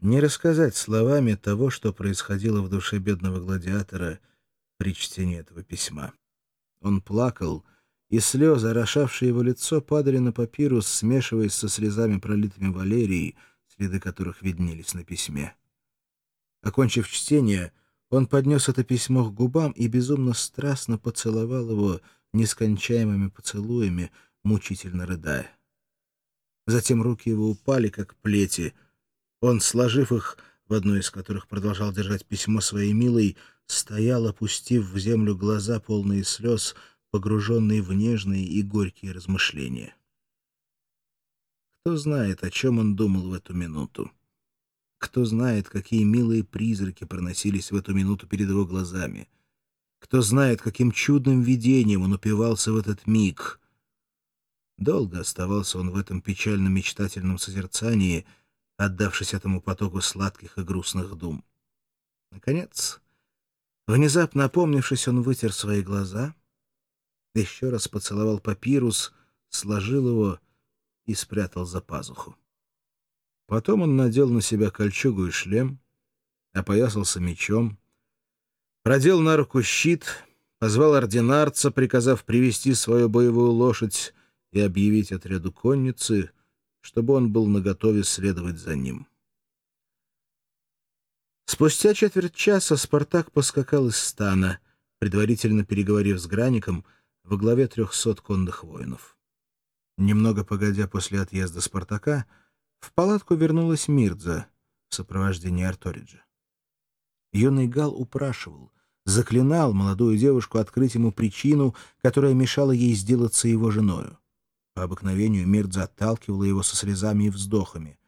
Не рассказать словами того, что происходило в душе бедного гладиатора при чтении этого письма. Он плакал, и слезы, орошавшие его лицо, падали на папирус, смешиваясь со слезами, пролитыми Валерией, следы которых виднелись на письме. Окончив чтение, он поднес это письмо к губам и безумно страстно поцеловал его нескончаемыми поцелуями, мучительно рыдая. Затем руки его упали, как плети. Он, сложив их, в одной из которых продолжал держать письмо своей милой, стоял, опустив в землю глаза, полные слез, погруженные в нежные и горькие размышления. Кто знает, о чем он думал в эту минуту? Кто знает, какие милые призраки проносились в эту минуту перед его глазами? Кто знает, каким чудным видением он упивался в этот миг? Долго оставался он в этом печально-мечтательном созерцании, отдавшись этому потоку сладких и грустных дум. Наконец, внезапно опомнившись, он вытер свои глаза, еще раз поцеловал папирус, сложил его и спрятал за пазуху. Потом он надел на себя кольчугу и шлем, опоясался мечом, продел на руку щит, позвал ординарца, приказав привести свою боевую лошадь и объявить отряду конницы, чтобы он был наготове следовать за ним. Спустя четверть часа Спартак поскакал из стана, предварительно переговорив с Граником во главе трехсот конных воинов. Немного погодя после отъезда Спартака, в палатку вернулась Мирдза в сопровождении Арториджа. Юный Гал упрашивал, заклинал молодую девушку открыть ему причину, которая мешала ей сделаться его женою. По обыкновению Мирдза отталкивала его со слезами и вздохами.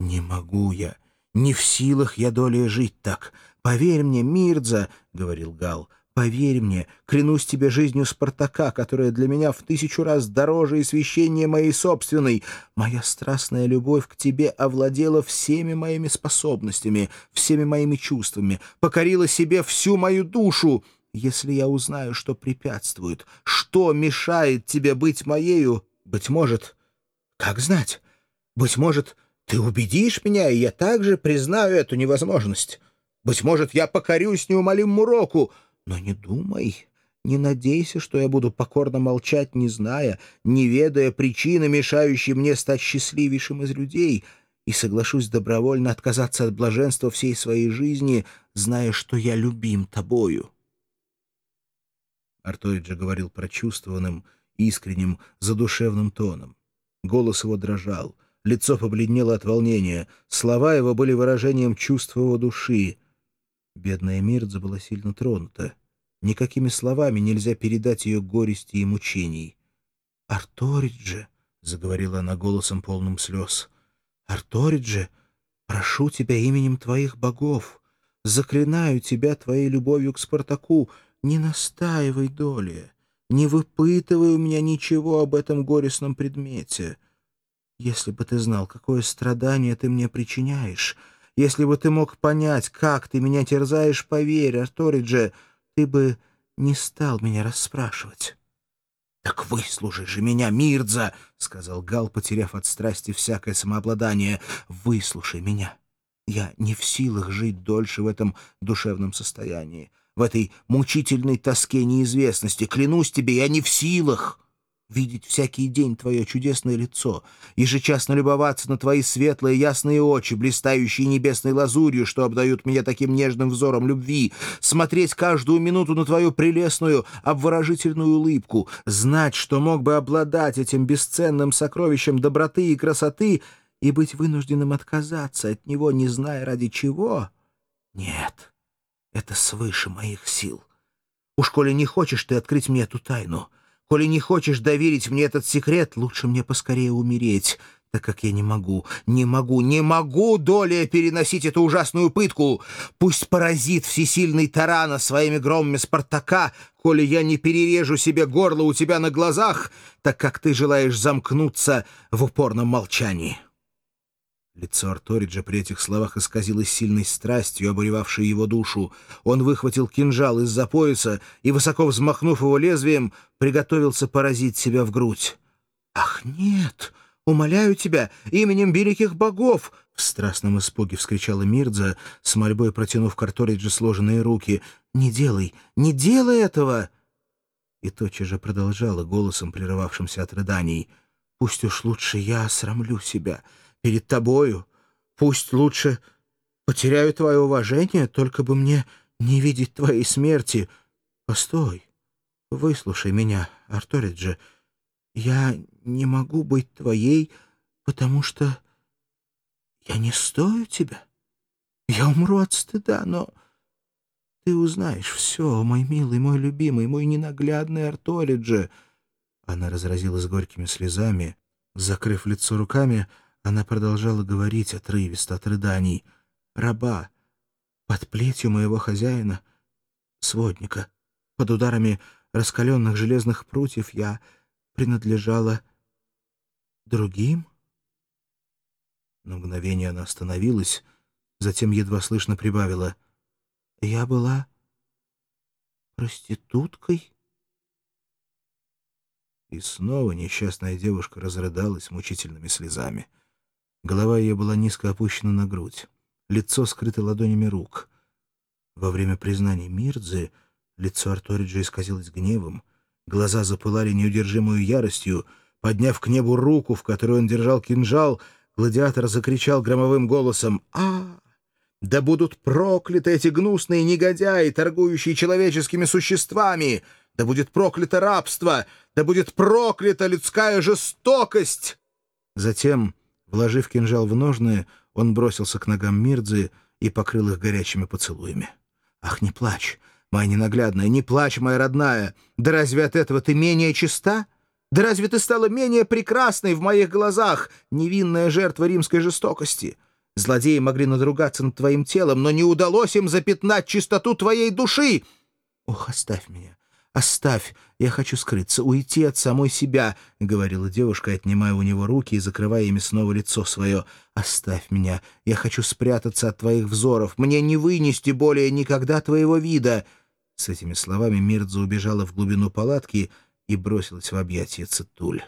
«Не могу я, не в силах я долей жить так. Поверь мне, Мирдза, — говорил Гал, — Поверь мне, клянусь тебе жизнью Спартака, которая для меня в тысячу раз дороже и священнее моей собственной. Моя страстная любовь к тебе овладела всеми моими способностями, всеми моими чувствами, покорила себе всю мою душу. Если я узнаю, что препятствует, что мешает тебе быть моею, быть может, как знать, быть может, ты убедишь меня, и я также признаю эту невозможность. Быть может, я покорюсь неумолимому року, но не думай, не надейся, что я буду покорно молчать, не зная, не ведая причины, мешающей мне стать счастливейшим из людей, и соглашусь добровольно отказаться от блаженства всей своей жизни, зная, что я любим тобою. Арториджа говорил прочувствованным, искренним, задушевным тоном. Голос его дрожал, лицо побледнело от волнения, слова его были выражением чувства его души — Бедная Мирдза была сильно тронута. Никакими словами нельзя передать ее горести и мучений. «Арторидже», — заговорила она голосом полным слез, — «Арторидже, прошу тебя именем твоих богов, заклинаю тебя твоей любовью к Спартаку, не настаивай доли, не выпытывай у меня ничего об этом горестном предмете. Если бы ты знал, какое страдание ты мне причиняешь, — если бы ты мог понять, как ты меня терзаешь, поверь, Арторидже, ты бы не стал меня расспрашивать». «Так выслушай же меня, Мирдза!» — сказал Гал, потеряв от страсти всякое самообладание. «Выслушай меня. Я не в силах жить дольше в этом душевном состоянии, в этой мучительной тоске неизвестности. Клянусь тебе, я не в силах!» видеть всякий день твое чудесное лицо, ежечасно любоваться на твои светлые ясные очи, блистающие небесной лазурью, что обдают меня таким нежным взором любви, смотреть каждую минуту на твою прелестную, обворожительную улыбку, знать, что мог бы обладать этим бесценным сокровищем доброты и красоты и быть вынужденным отказаться от него, не зная ради чего? Нет, это свыше моих сил. Уж коли не хочешь ты открыть мне эту тайну — Коли не хочешь доверить мне этот секрет, лучше мне поскорее умереть, так как я не могу, не могу, не могу долее переносить эту ужасную пытку. Пусть поразит всесильный Тарана своими громами Спартака, коли я не перережу себе горло у тебя на глазах, так как ты желаешь замкнуться в упорном молчании». Лицо Арториджа при этих словах исказилось сильной страстью, обуревавшей его душу. Он выхватил кинжал из-за пояса и, высоко взмахнув его лезвием, приготовился поразить себя в грудь. «Ах, нет! Умоляю тебя, именем великих богов!» В страстном испуге вскричала Мирдза, с мольбой протянув Карториджи сложенные руки. «Не делай! Не делай этого!» И тотчас же продолжала голосом, прерывавшимся от рыданий. «Пусть уж лучше я осрамлю себя перед тобою. Пусть лучше потеряю твое уважение, только бы мне не видеть твоей смерти. Постой, выслушай меня, Арториджи. Я не могу быть твоей, потому что я не стою тебя. Я умру от стыда, но ты узнаешь все, мой милый, мой любимый, мой ненаглядный Арториджи. Она разразилась горькими слезами. Закрыв лицо руками, она продолжала говорить отрывисто от рыданий. «Раба, под плетью моего хозяина, сводника, под ударами раскаленных железных прутьев я принадлежала другим?» На мгновение она остановилась, затем едва слышно прибавила. «Я была проституткой?» И снова несчастная девушка разрыдалась мучительными слезами. Голова ее была низко опущена на грудь, лицо скрыто ладонями рук. Во время признаний Мирдзы лицо Арториджа исказилось гневом, глаза запылали неудержимую яростью, подняв к небу руку, в которой он держал кинжал — Гладиатор закричал громовым голосом «А! Да будут прокляты эти гнусные негодяи, торгующие человеческими существами! Да будет проклято рабство! Да будет проклята людская жестокость!» Затем, вложив кинжал в ножны, он бросился к ногам Мирдзы и покрыл их горячими поцелуями. «Ах, не плачь, моя ненаглядная, не плачь, моя родная! Да разве от этого ты менее чиста?» Да разве ты стала менее прекрасной в моих глазах, невинная жертва римской жестокости? Злодеи могли надругаться над твоим телом, но не удалось им запятнать чистоту твоей души. Ох, оставь меня, оставь, я хочу скрыться, уйти от самой себя, — говорила девушка, отнимая у него руки и закрывая ими снова лицо свое. Оставь меня, я хочу спрятаться от твоих взоров, мне не вынести более никогда твоего вида. С этими словами Мирдза убежала в глубину палатки — и бросилась в объятия Цитуль.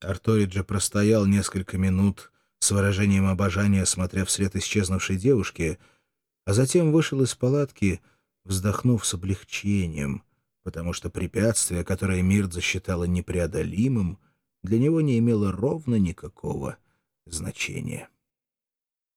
Арториджа простоял несколько минут с выражением обожания, смотря вслед исчезнувшей девушки, а затем вышел из палатки, вздохнув с облегчением, потому что препятствие, которое Мирт засчитала непреодолимым, для него не имело ровно никакого значения.